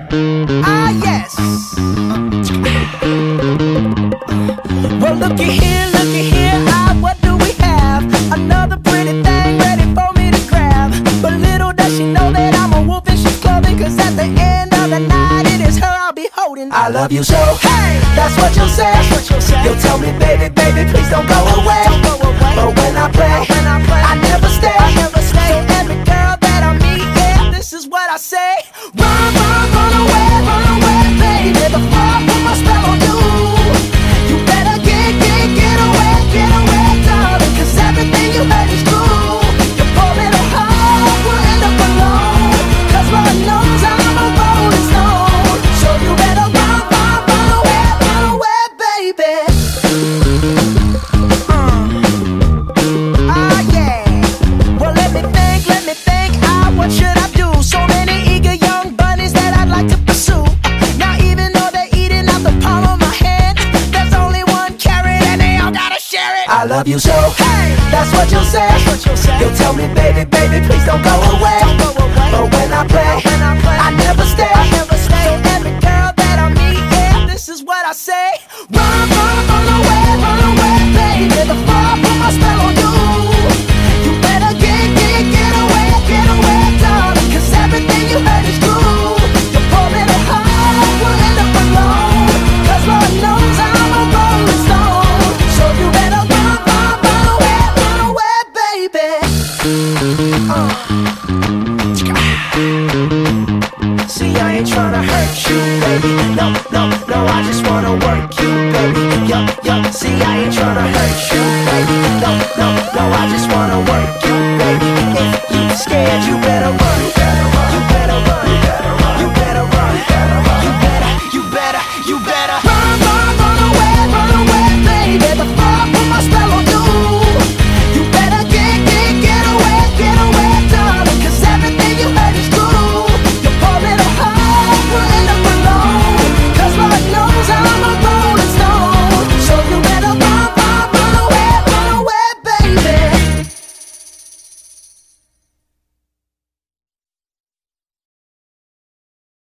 Ah, yes. Well, looky here, looky here. Ah, what do we have? Another pretty thing ready for me to grab. But little does she know that I'm a wolf in sheep's clothing. Cause at the end of the night, it is her I'll be holding. I love you so. Hey, that's what you'll say. You'll tell me, baby, baby, please don't go I love you so. Hey, that's what you'll say. You'll tell me, baby, ain't tryna hurt you, baby. No, no, no, I just wanna work you, baby. Yo, yo, see, I ain't tryna hurt you, baby. No, no, no, I just wanna work you, baby. If you scared, you better run. You better run, you better run. You better, you better, you better.